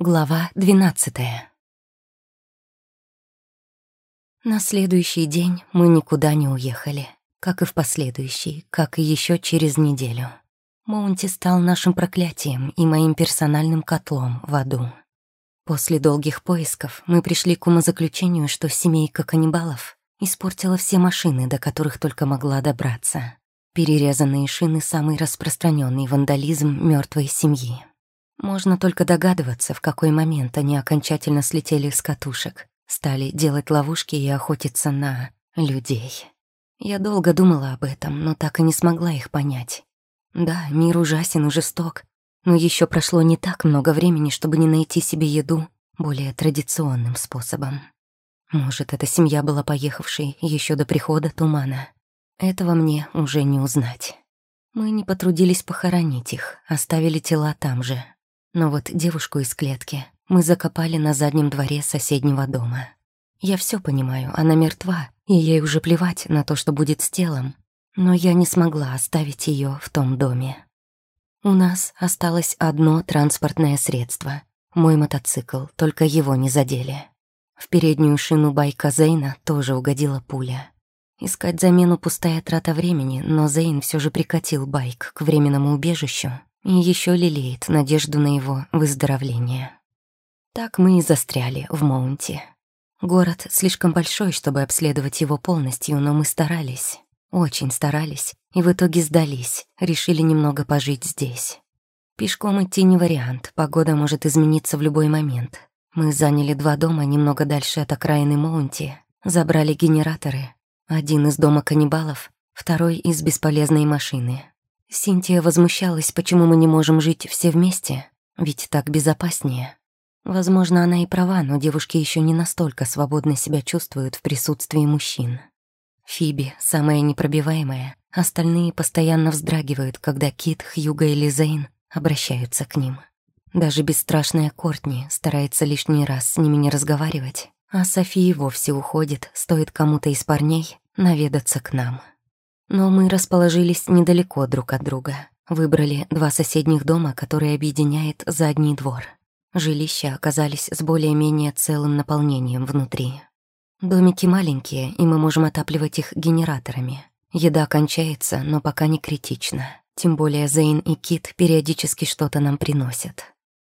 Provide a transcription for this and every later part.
Глава двенадцатая. На следующий день мы никуда не уехали, как и в последующий, как и еще через неделю. Моунти стал нашим проклятием и моим персональным котлом в аду. После долгих поисков мы пришли к умозаключению, что семейка каннибалов испортила все машины, до которых только могла добраться. Перерезанные шины — самый распространенный вандализм мертвой семьи. Можно только догадываться, в какой момент они окончательно слетели с катушек, стали делать ловушки и охотиться на людей. Я долго думала об этом, но так и не смогла их понять. Да, мир ужасен и жесток, но еще прошло не так много времени, чтобы не найти себе еду более традиционным способом. Может, эта семья была поехавшей еще до прихода тумана. Этого мне уже не узнать. Мы не потрудились похоронить их, оставили тела там же. Но вот девушку из клетки мы закопали на заднем дворе соседнего дома. Я все понимаю, она мертва, и ей уже плевать на то, что будет с телом. Но я не смогла оставить ее в том доме. У нас осталось одно транспортное средство. Мой мотоцикл, только его не задели. В переднюю шину байка Зейна тоже угодила пуля. Искать замену пустая трата времени, но Зейн все же прикатил байк к временному убежищу и еще лелеет надежду на его выздоровление. Так мы и застряли в Моунте. Город слишком большой, чтобы обследовать его полностью, но мы старались, очень старались, и в итоге сдались, решили немного пожить здесь. Пешком идти не вариант, погода может измениться в любой момент. Мы заняли два дома немного дальше от окраины Моунти, забрали генераторы, один из дома каннибалов, второй из бесполезной машины. Синтия возмущалась, почему мы не можем жить все вместе, ведь так безопаснее. Возможно, она и права, но девушки еще не настолько свободно себя чувствуют в присутствии мужчин. Фиби — самая непробиваемая, остальные постоянно вздрагивают, когда Кит, Хьюга или Зейн обращаются к ним. Даже бесстрашная Кортни старается лишний раз с ними не разговаривать, а София вовсе уходит, стоит кому-то из парней наведаться к нам. Но мы расположились недалеко друг от друга. Выбрали два соседних дома, которые объединяет задний двор. Жилища оказались с более-менее целым наполнением внутри. Домики маленькие, и мы можем отапливать их генераторами. Еда кончается, но пока не критично. Тем более Зейн и Кит периодически что-то нам приносят.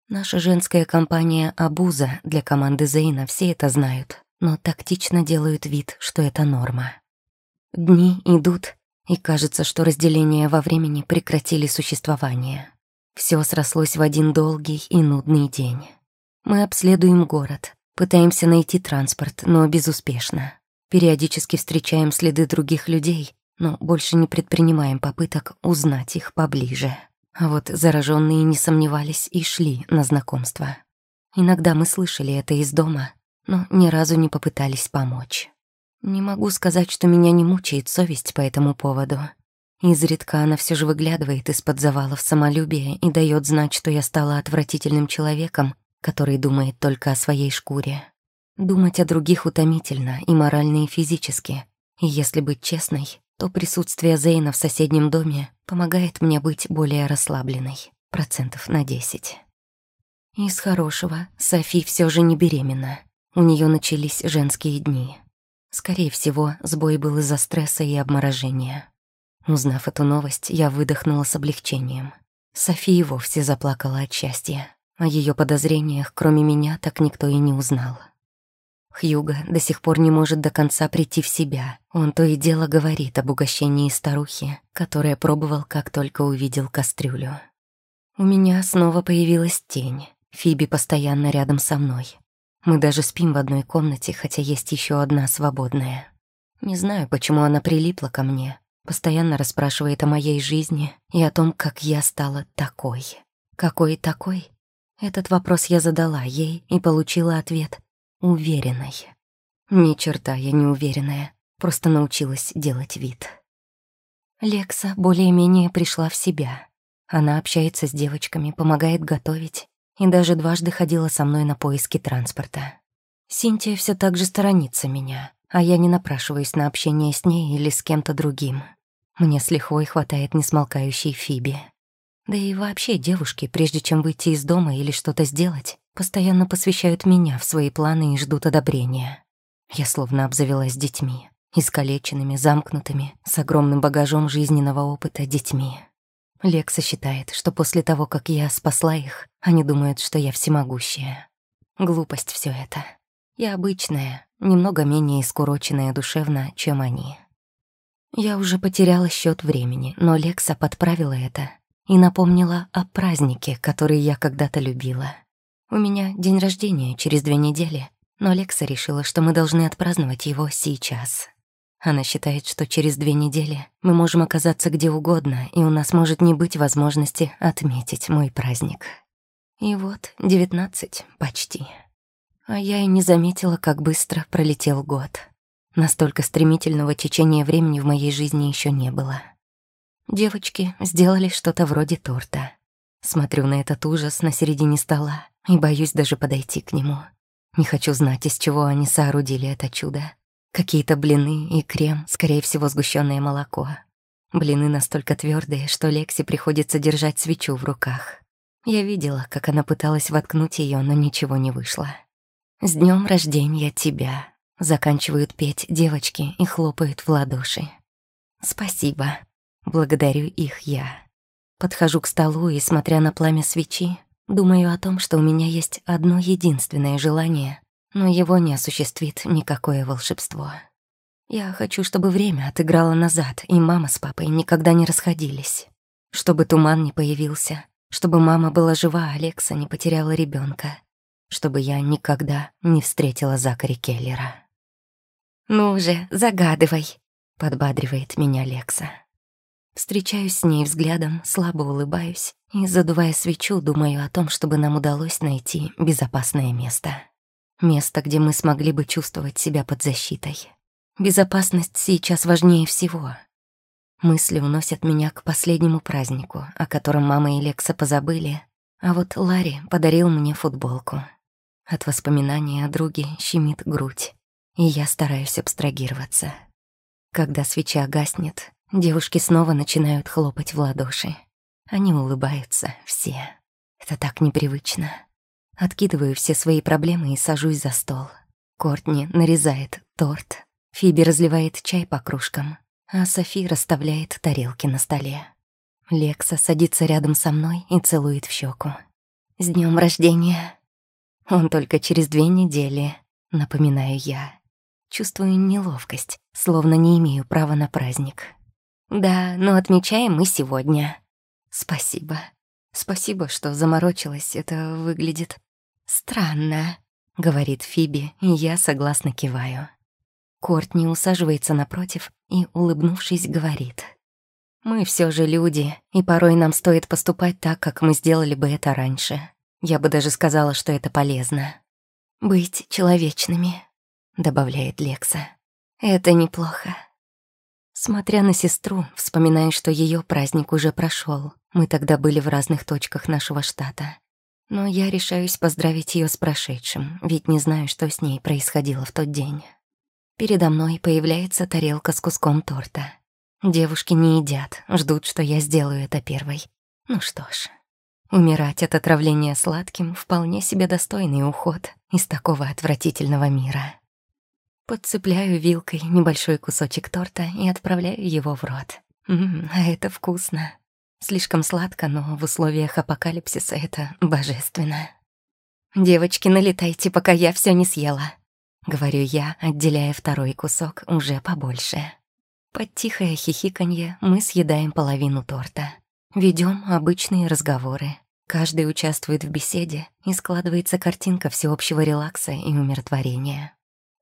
Наша женская компания «Абуза» для команды Зейна все это знают, но тактично делают вид, что это норма. Дни идут, и кажется, что разделения во времени прекратили существование. Все срослось в один долгий и нудный день. Мы обследуем город, пытаемся найти транспорт, но безуспешно. Периодически встречаем следы других людей, но больше не предпринимаем попыток узнать их поближе. А вот зараженные не сомневались и шли на знакомство. Иногда мы слышали это из дома, но ни разу не попытались помочь. Не могу сказать, что меня не мучает совесть по этому поводу. Изредка она все же выглядывает из-под завалов самолюбия и дает знать, что я стала отвратительным человеком, который думает только о своей шкуре. Думать о других утомительно и морально, и физически. И если быть честной, то присутствие Зейна в соседнем доме помогает мне быть более расслабленной, процентов на десять. Из хорошего, Софи все же не беременна. У нее начались женские дни. Скорее всего, сбой был из-за стресса и обморожения. Узнав эту новость, я выдохнула с облегчением. София вовсе заплакала от счастья. О ее подозрениях, кроме меня, так никто и не узнал. Хьюга до сих пор не может до конца прийти в себя. Он то и дело говорит об угощении старухи, которая пробовал, как только увидел кастрюлю. У меня снова появилась тень. Фиби постоянно рядом со мной. Мы даже спим в одной комнате, хотя есть еще одна свободная. Не знаю, почему она прилипла ко мне, постоянно расспрашивает о моей жизни и о том, как я стала такой. Какой такой? Этот вопрос я задала ей и получила ответ «уверенной». Ни черта я не уверенная, просто научилась делать вид. Лекса более-менее пришла в себя. Она общается с девочками, помогает готовить, и даже дважды ходила со мной на поиски транспорта. Синтия все так же сторонится меня, а я не напрашиваюсь на общение с ней или с кем-то другим. Мне с лихвой хватает несмолкающей Фиби. Да и вообще девушки, прежде чем выйти из дома или что-то сделать, постоянно посвящают меня в свои планы и ждут одобрения. Я словно обзавелась детьми, искалеченными, замкнутыми, с огромным багажом жизненного опыта детьми. Лекса считает, что после того, как я спасла их, они думают, что я всемогущая. Глупость все это. Я обычная, немного менее искуроченная душевно, чем они. Я уже потеряла счет времени, но Лекса подправила это и напомнила о празднике, который я когда-то любила. У меня день рождения через две недели, но Лекса решила, что мы должны отпраздновать его сейчас. Она считает, что через две недели мы можем оказаться где угодно, и у нас может не быть возможности отметить мой праздник. И вот девятнадцать почти. А я и не заметила, как быстро пролетел год. Настолько стремительного течения времени в моей жизни еще не было. Девочки сделали что-то вроде торта. Смотрю на этот ужас на середине стола и боюсь даже подойти к нему. Не хочу знать, из чего они соорудили это чудо. Какие-то блины и крем, скорее всего, сгущенное молоко. Блины настолько твердые, что Лекси приходится держать свечу в руках. Я видела, как она пыталась воткнуть ее, но ничего не вышло. «С днем рождения тебя!» Заканчивают петь девочки и хлопают в ладоши. «Спасибо!» Благодарю их я. Подхожу к столу и, смотря на пламя свечи, думаю о том, что у меня есть одно единственное желание но его не осуществит никакое волшебство. Я хочу, чтобы время отыграло назад, и мама с папой никогда не расходились. Чтобы туман не появился, чтобы мама была жива, а Алекса не потеряла ребенка, чтобы я никогда не встретила Закари Келлера. «Ну же, загадывай», — подбадривает меня Лекса. Встречаюсь с ней взглядом, слабо улыбаюсь и, задувая свечу, думаю о том, чтобы нам удалось найти безопасное место. Место, где мы смогли бы чувствовать себя под защитой. Безопасность сейчас важнее всего. Мысли уносят меня к последнему празднику, о котором мама и Лекса позабыли, а вот Ларри подарил мне футболку. От воспоминания о друге щемит грудь, и я стараюсь абстрагироваться. Когда свеча гаснет, девушки снова начинают хлопать в ладоши. Они улыбаются, все. Это так непривычно. Откидываю все свои проблемы и сажусь за стол. Кортни нарезает торт. Фиби разливает чай по кружкам, а Софи расставляет тарелки на столе. Лекса садится рядом со мной и целует в щеку. «С днем рождения!» «Он только через две недели», — напоминаю я. Чувствую неловкость, словно не имею права на праздник. «Да, но отмечаем мы сегодня». «Спасибо», Спасибо, что заморочилась, это выглядит странно, говорит Фиби, и я согласно киваю. Кортни усаживается напротив и, улыбнувшись, говорит. «Мы все же люди, и порой нам стоит поступать так, как мы сделали бы это раньше. Я бы даже сказала, что это полезно. Быть человечными», — добавляет Лекса. «Это неплохо». Смотря на сестру, вспоминаю, что ее праздник уже прошел. Мы тогда были в разных точках нашего штата. Но я решаюсь поздравить ее с прошедшим, ведь не знаю, что с ней происходило в тот день. Передо мной появляется тарелка с куском торта. Девушки не едят, ждут, что я сделаю это первой. Ну что ж, умирать от отравления сладким вполне себе достойный уход из такого отвратительного мира. Подцепляю вилкой небольшой кусочек торта и отправляю его в рот. Ммм, а это вкусно. Слишком сладко, но в условиях апокалипсиса это божественно. «Девочки, налетайте, пока я все не съела», — говорю я, отделяя второй кусок уже побольше. Под тихое хихиканье мы съедаем половину торта. Ведем обычные разговоры. Каждый участвует в беседе, и складывается картинка всеобщего релакса и умиротворения.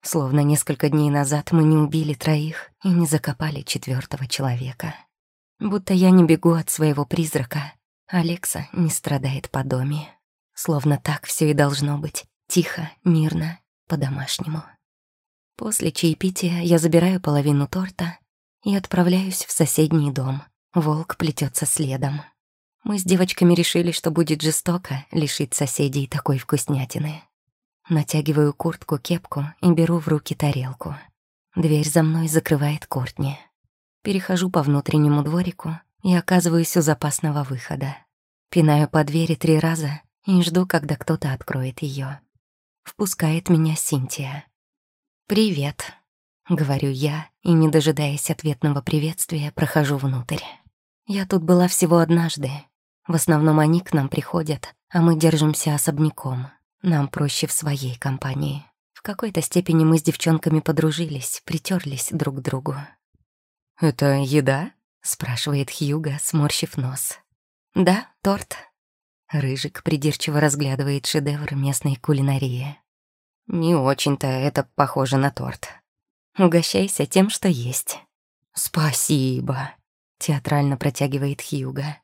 Словно несколько дней назад мы не убили троих и не закопали четвертого человека. Будто я не бегу от своего призрака. Алекса не страдает по доме. Словно так все и должно быть. Тихо, мирно, по-домашнему. После чаепития я забираю половину торта и отправляюсь в соседний дом. Волк плетется следом. Мы с девочками решили, что будет жестоко лишить соседей такой вкуснятины. Натягиваю куртку, кепку и беру в руки тарелку. Дверь за мной закрывает Кортни. Перехожу по внутреннему дворику и оказываюсь у запасного выхода. Пинаю по двери три раза, и жду, когда кто-то откроет ее. Впускает меня Синтия. «Привет», — говорю я, и, не дожидаясь ответного приветствия, прохожу внутрь. Я тут была всего однажды. В основном они к нам приходят, а мы держимся особняком. Нам проще в своей компании. В какой-то степени мы с девчонками подружились, притерлись друг к другу. «Это еда?» — спрашивает Хьюга, сморщив нос. «Да, торт». Рыжик придирчиво разглядывает шедевр местной кулинарии. «Не очень-то это похоже на торт. Угощайся тем, что есть». «Спасибо», — театрально протягивает Хьюга.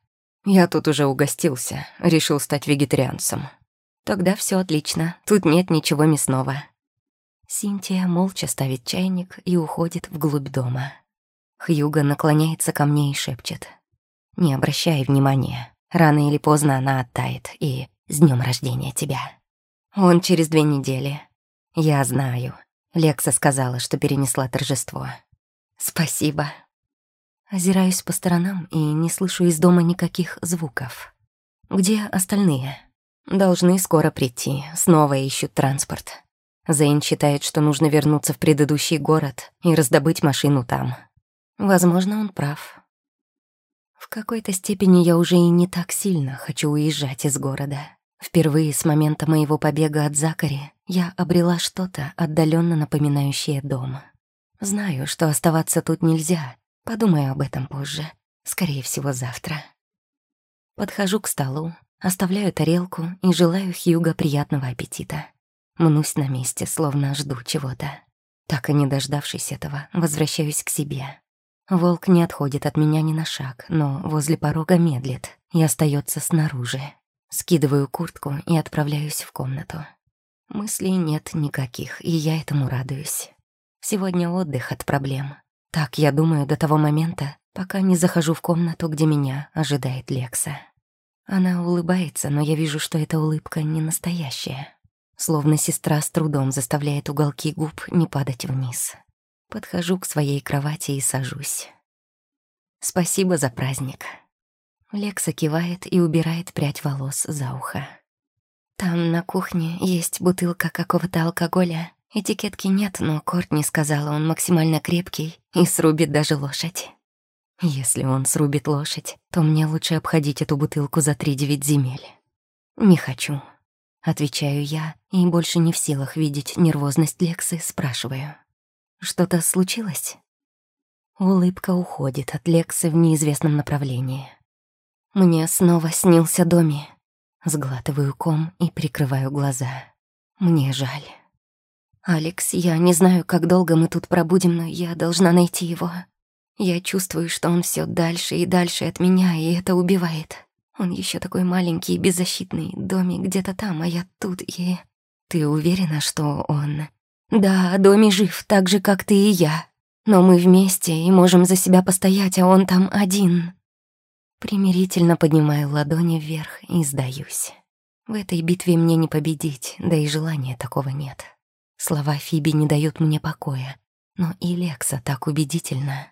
«Я тут уже угостился, решил стать вегетарианцем». «Тогда все отлично, тут нет ничего мясного». Синтия молча ставит чайник и уходит вглубь дома. Хьюга наклоняется ко мне и шепчет. «Не обращай внимания. Рано или поздно она оттает. И с днем рождения тебя». Он через две недели. Я знаю. Лекса сказала, что перенесла торжество. Спасибо. Озираюсь по сторонам и не слышу из дома никаких звуков. Где остальные? Должны скоро прийти. Снова ищут транспорт. Зейн считает, что нужно вернуться в предыдущий город и раздобыть машину там. Возможно, он прав. В какой-то степени я уже и не так сильно хочу уезжать из города. Впервые с момента моего побега от Закари я обрела что-то отдаленно напоминающее дом. Знаю, что оставаться тут нельзя. Подумаю об этом позже. Скорее всего, завтра. Подхожу к столу, оставляю тарелку и желаю Хьюга приятного аппетита. Мнусь на месте, словно жду чего-то. Так и не дождавшись этого, возвращаюсь к себе. Волк не отходит от меня ни на шаг, но возле порога медлит и остается снаружи. Скидываю куртку и отправляюсь в комнату. Мыслей нет никаких, и я этому радуюсь. Сегодня отдых от проблем. Так я думаю до того момента, пока не захожу в комнату, где меня ожидает Лекса. Она улыбается, но я вижу, что эта улыбка не настоящая. Словно сестра с трудом заставляет уголки губ не падать вниз. Подхожу к своей кровати и сажусь. «Спасибо за праздник». Лекса кивает и убирает прядь волос за ухо. «Там на кухне есть бутылка какого-то алкоголя. Этикетки нет, но Кортни сказала, он максимально крепкий и срубит даже лошадь. Если он срубит лошадь, то мне лучше обходить эту бутылку за три девять земель. Не хочу». Отвечаю я и больше не в силах видеть нервозность Лексы, спрашиваю. Что-то случилось? Улыбка уходит от Лексы в неизвестном направлении. Мне снова снился Доми. Сглатываю ком и прикрываю глаза. Мне жаль. «Алекс, я не знаю, как долго мы тут пробудем, но я должна найти его. Я чувствую, что он все дальше и дальше от меня, и это убивает. Он еще такой маленький и беззащитный, Доми где-то там, а я тут, и... Ты уверена, что он...» Да, Доми жив, так же, как ты и я. Но мы вместе и можем за себя постоять, а он там один. Примирительно поднимаю ладони вверх и сдаюсь. В этой битве мне не победить, да и желания такого нет. Слова Фиби не дают мне покоя, но и Лекса так убедительно.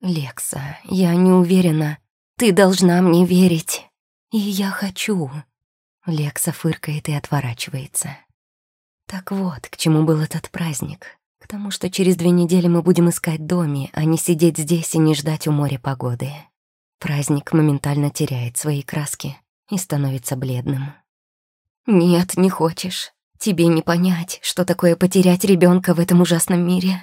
«Лекса, я не уверена. Ты должна мне верить. И я хочу». Лекса фыркает и отворачивается. Так вот, к чему был этот праздник. К тому, что через две недели мы будем искать доме, а не сидеть здесь и не ждать у моря погоды. Праздник моментально теряет свои краски и становится бледным. «Нет, не хочешь. Тебе не понять, что такое потерять ребенка в этом ужасном мире.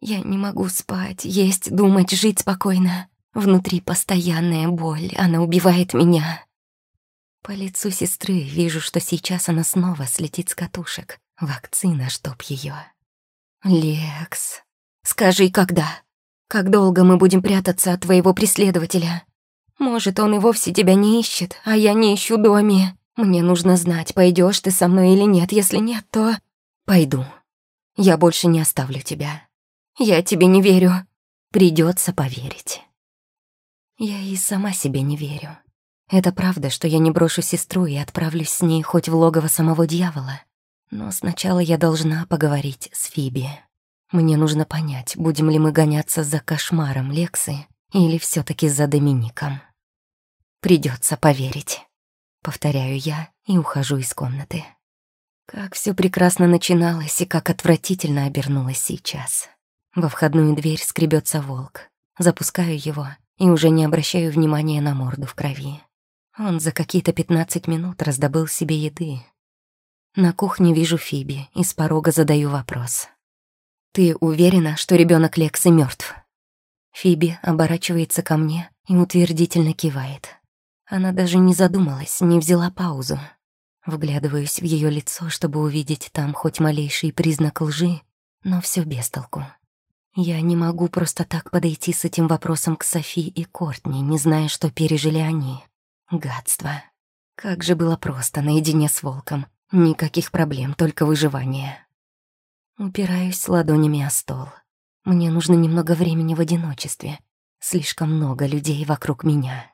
Я не могу спать, есть, думать, жить спокойно. Внутри постоянная боль, она убивает меня». По лицу сестры вижу, что сейчас она снова слетит с катушек, Вакцина, чтоб ее. Лекс, скажи, когда? Как долго мы будем прятаться от твоего преследователя? Может, он и вовсе тебя не ищет, а я не ищу доме. Мне нужно знать, пойдешь ты со мной или нет. Если нет, то... Пойду. Я больше не оставлю тебя. Я тебе не верю. Придется поверить. Я и сама себе не верю. Это правда, что я не брошу сестру и отправлюсь с ней хоть в логово самого дьявола. Но сначала я должна поговорить с Фиби. Мне нужно понять, будем ли мы гоняться за кошмаром Лексы или все таки за Домиником. Придется поверить. Повторяю я и ухожу из комнаты. Как все прекрасно начиналось и как отвратительно обернулось сейчас. Во входную дверь скребется волк. Запускаю его и уже не обращаю внимания на морду в крови. Он за какие-то пятнадцать минут раздобыл себе еды. На кухне вижу Фиби и с порога задаю вопрос. «Ты уверена, что ребенок Лексы мертв? Фиби оборачивается ко мне и утвердительно кивает. Она даже не задумалась, не взяла паузу. Вглядываюсь в ее лицо, чтобы увидеть там хоть малейший признак лжи, но все без толку. Я не могу просто так подойти с этим вопросом к Софи и Кортни, не зная, что пережили они. Гадство. Как же было просто наедине с волком. Никаких проблем, только выживание. Упираюсь ладонями о стол. Мне нужно немного времени в одиночестве. Слишком много людей вокруг меня.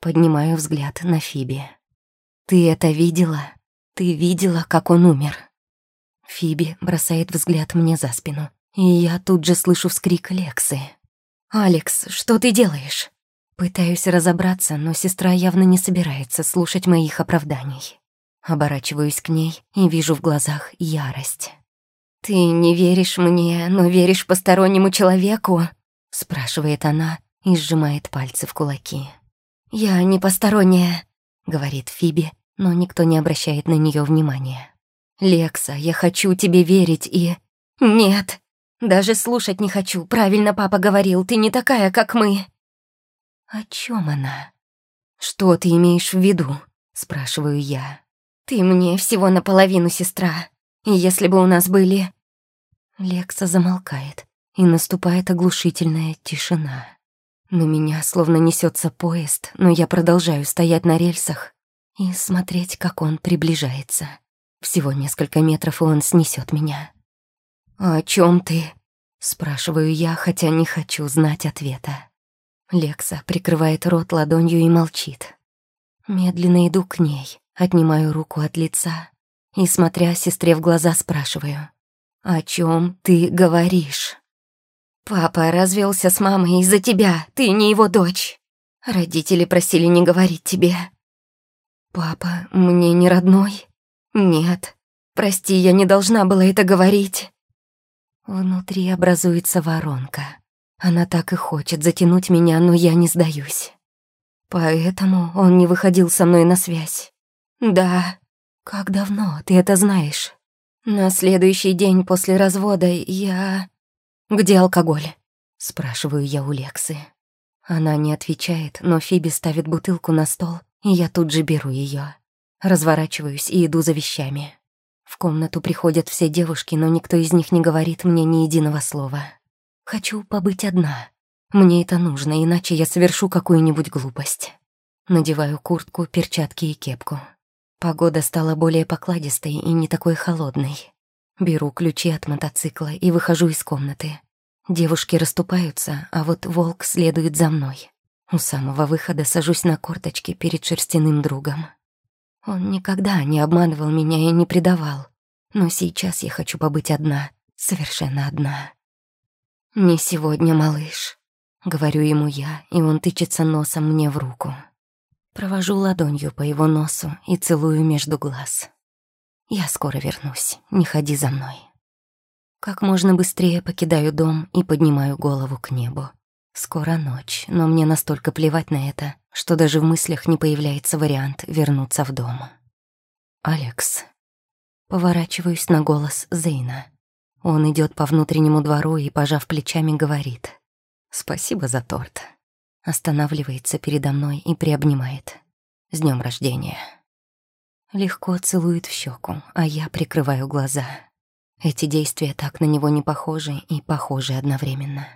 Поднимаю взгляд на Фиби. «Ты это видела? Ты видела, как он умер?» Фиби бросает взгляд мне за спину, и я тут же слышу вскрик Лексы. «Алекс, что ты делаешь?» Пытаюсь разобраться, но сестра явно не собирается слушать моих оправданий. Оборачиваюсь к ней и вижу в глазах ярость. «Ты не веришь мне, но веришь постороннему человеку?» спрашивает она и сжимает пальцы в кулаки. «Я не посторонняя», — говорит Фиби, но никто не обращает на нее внимания. «Лекса, я хочу тебе верить и...» «Нет, даже слушать не хочу. Правильно папа говорил, ты не такая, как мы». «О чем она?» «Что ты имеешь в виду?» — спрашиваю я. «Ты мне всего наполовину сестра. И если бы у нас были...» Лекса замолкает, и наступает оглушительная тишина. На меня словно несется поезд, но я продолжаю стоять на рельсах и смотреть, как он приближается. Всего несколько метров, и он снесет меня. «О чем ты?» — спрашиваю я, хотя не хочу знать ответа. Лекса прикрывает рот ладонью и молчит. Медленно иду к ней, отнимаю руку от лица и, смотря сестре в глаза, спрашиваю. «О чем ты говоришь?» «Папа развелся с мамой из-за тебя, ты не его дочь. Родители просили не говорить тебе». «Папа мне не родной?» «Нет. Прости, я не должна была это говорить». Внутри образуется воронка. Она так и хочет затянуть меня, но я не сдаюсь. Поэтому он не выходил со мной на связь. Да. Как давно, ты это знаешь? На следующий день после развода я... «Где алкоголь?» — спрашиваю я у Лексы. Она не отвечает, но Фиби ставит бутылку на стол, и я тут же беру ее. Разворачиваюсь и иду за вещами. В комнату приходят все девушки, но никто из них не говорит мне ни единого слова. Хочу побыть одна. Мне это нужно, иначе я совершу какую-нибудь глупость. Надеваю куртку, перчатки и кепку. Погода стала более покладистой и не такой холодной. Беру ключи от мотоцикла и выхожу из комнаты. Девушки расступаются, а вот волк следует за мной. У самого выхода сажусь на корточки перед шерстяным другом. Он никогда не обманывал меня и не предавал. Но сейчас я хочу побыть одна, совершенно одна. «Не сегодня, малыш», — говорю ему я, и он тычется носом мне в руку. Провожу ладонью по его носу и целую между глаз. Я скоро вернусь, не ходи за мной. Как можно быстрее покидаю дом и поднимаю голову к небу. Скоро ночь, но мне настолько плевать на это, что даже в мыслях не появляется вариант вернуться в дом. «Алекс». Поворачиваюсь на голос Зейна. Он идет по внутреннему двору и, пожав плечами, говорит. «Спасибо за торт». Останавливается передо мной и приобнимает. «С днем рождения». Легко целует в щеку, а я прикрываю глаза. Эти действия так на него не похожи и похожи одновременно.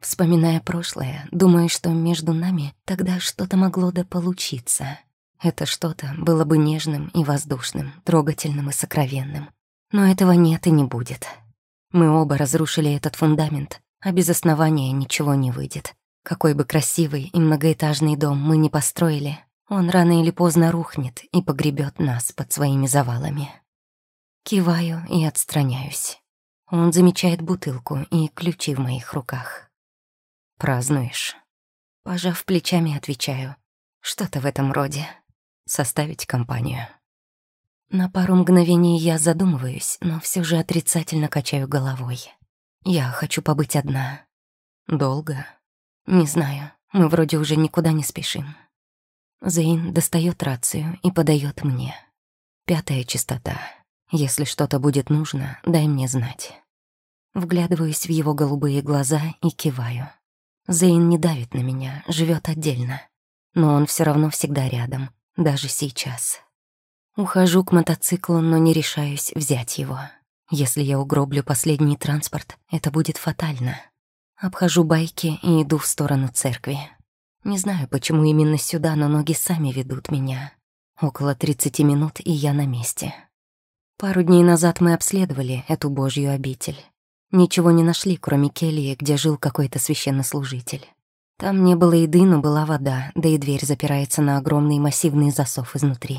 Вспоминая прошлое, думаю, что между нами тогда что-то могло да получиться. Это что-то было бы нежным и воздушным, трогательным и сокровенным. Но этого нет и не будет. Мы оба разрушили этот фундамент, а без основания ничего не выйдет. Какой бы красивый и многоэтажный дом мы ни построили, он рано или поздно рухнет и погребет нас под своими завалами. Киваю и отстраняюсь. Он замечает бутылку и ключи в моих руках. «Празднуешь?» Пожав плечами, отвечаю. «Что-то в этом роде». составить компанию. На пару мгновений я задумываюсь, но все же отрицательно качаю головой. Я хочу побыть одна. Долго? Не знаю, мы вроде уже никуда не спешим. Зейн достает рацию и подает мне. Пятая частота. Если что-то будет нужно, дай мне знать. Вглядываюсь в его голубые глаза и киваю. Зейн не давит на меня, живет отдельно. Но он все равно всегда рядом, даже сейчас. Ухожу к мотоциклу, но не решаюсь взять его. Если я угроблю последний транспорт, это будет фатально. Обхожу байки и иду в сторону церкви. Не знаю, почему именно сюда, но ноги сами ведут меня. Около 30 минут, и я на месте. Пару дней назад мы обследовали эту божью обитель. Ничего не нашли, кроме кельи, где жил какой-то священнослужитель. Там не было еды, но была вода, да и дверь запирается на огромный массивный засов изнутри.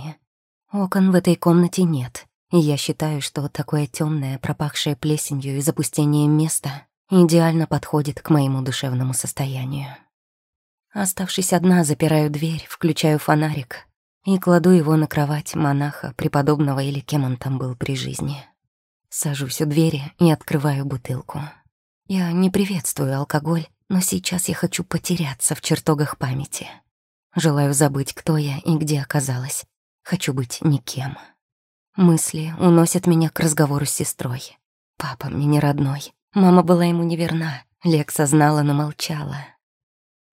Окон в этой комнате нет, и я считаю, что такое темное, пропахшее плесенью и запустением место идеально подходит к моему душевному состоянию. Оставшись одна, запираю дверь, включаю фонарик и кладу его на кровать монаха, преподобного или кем он там был при жизни. Сажусь у двери и открываю бутылку. Я не приветствую алкоголь, но сейчас я хочу потеряться в чертогах памяти. Желаю забыть, кто я и где оказалась. Хочу быть никем. Мысли уносят меня к разговору с сестрой. Папа мне не родной. Мама была ему неверна. Лекса знала, но молчала.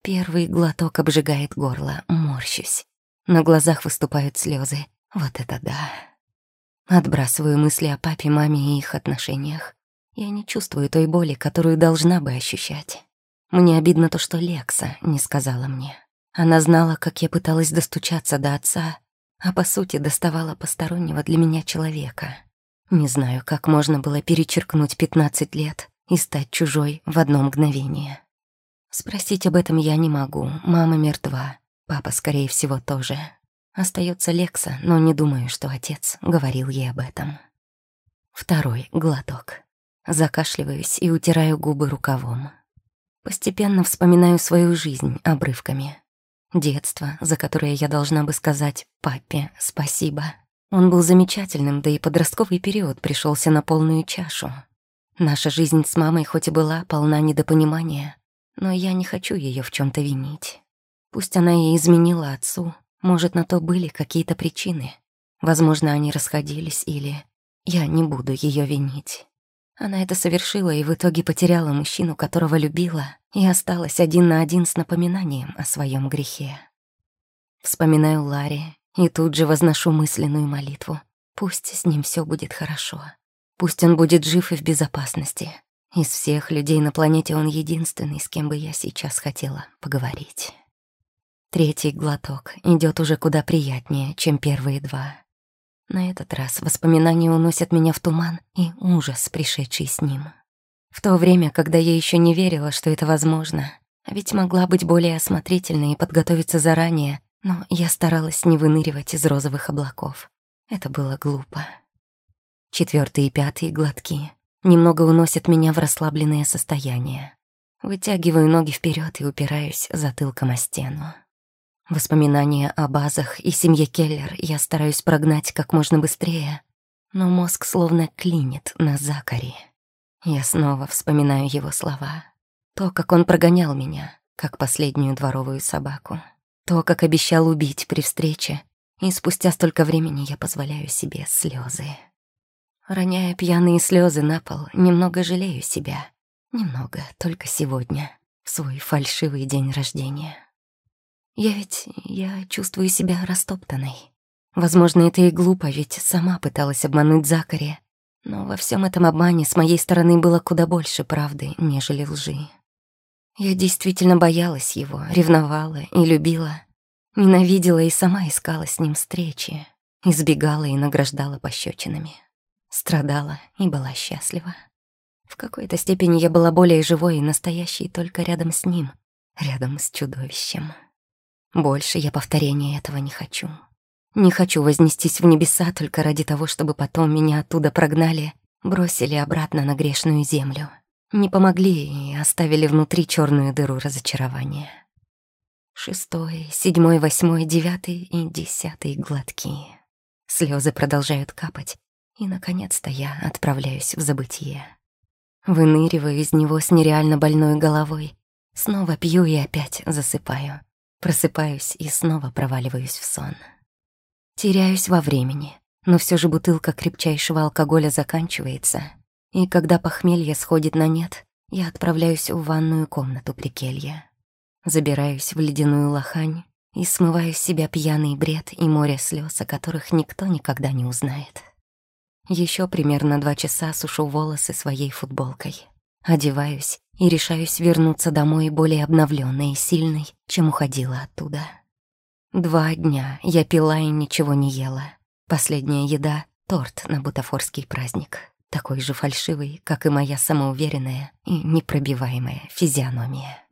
Первый глоток обжигает горло, морщусь. На глазах выступают слезы. Вот это да. Отбрасываю мысли о папе, маме и их отношениях. Я не чувствую той боли, которую должна бы ощущать. Мне обидно то, что Лекса не сказала мне. Она знала, как я пыталась достучаться до отца, а по сути доставала постороннего для меня человека. Не знаю, как можно было перечеркнуть 15 лет и стать чужой в одно мгновение. Спросить об этом я не могу, мама мертва, папа, скорее всего, тоже. Остается Лекса, но не думаю, что отец говорил ей об этом. Второй глоток. Закашливаюсь и утираю губы рукавом. Постепенно вспоминаю свою жизнь обрывками. Детство, за которое я должна бы сказать папе спасибо. Он был замечательным, да и подростковый период пришелся на полную чашу. Наша жизнь с мамой хоть и была полна недопонимания, но я не хочу ее в чем то винить. Пусть она и изменила отцу, может, на то были какие-то причины. Возможно, они расходились или... Я не буду ее винить. Она это совершила и в итоге потеряла мужчину, которого любила, и осталась один на один с напоминанием о своем грехе. Вспоминаю Ларри и тут же возношу мысленную молитву. Пусть с ним все будет хорошо. Пусть он будет жив и в безопасности. Из всех людей на планете он единственный, с кем бы я сейчас хотела поговорить. Третий глоток идет уже куда приятнее, чем первые два. На этот раз воспоминания уносят меня в туман и ужас, пришедший с ним. В то время, когда я еще не верила, что это возможно, а ведь могла быть более осмотрительной и подготовиться заранее, но я старалась не выныривать из розовых облаков. Это было глупо. Четвертый и пятый глотки немного уносят меня в расслабленное состояние. Вытягиваю ноги вперед и упираюсь затылком о стену. Воспоминания о базах и семье Келлер я стараюсь прогнать как можно быстрее, но мозг словно клинит на Закари. Я снова вспоминаю его слова. То, как он прогонял меня, как последнюю дворовую собаку. То, как обещал убить при встрече, и спустя столько времени я позволяю себе слезы. Роняя пьяные слезы на пол, немного жалею себя. Немного, только сегодня, в свой фальшивый день рождения. Я ведь... я чувствую себя растоптанной. Возможно, это и глупо, ведь сама пыталась обмануть Закари. Но во всем этом обмане с моей стороны было куда больше правды, нежели лжи. Я действительно боялась его, ревновала и любила. Ненавидела и сама искала с ним встречи. Избегала и награждала пощечинами. Страдала и была счастлива. В какой-то степени я была более живой и настоящей только рядом с ним, рядом с чудовищем. Больше я повторения этого не хочу. Не хочу вознестись в небеса только ради того, чтобы потом меня оттуда прогнали, бросили обратно на грешную землю. Не помогли и оставили внутри черную дыру разочарования. Шестой, седьмой, восьмой, девятый и десятый глотки. Слезы продолжают капать, и, наконец-то, я отправляюсь в забытье. Выныриваю из него с нереально больной головой, снова пью и опять засыпаю. Просыпаюсь и снова проваливаюсь в сон. Теряюсь во времени, но все же бутылка крепчайшего алкоголя заканчивается, и когда похмелье сходит на нет, я отправляюсь в ванную комнату при келье. Забираюсь в ледяную лохань и смываю с себя пьяный бред и море слез, о которых никто никогда не узнает. Еще примерно два часа сушу волосы своей футболкой. Одеваюсь и решаюсь вернуться домой более обновленной и сильной, чем уходила оттуда. Два дня я пила и ничего не ела. Последняя еда — торт на бутафорский праздник, такой же фальшивый, как и моя самоуверенная и непробиваемая физиономия.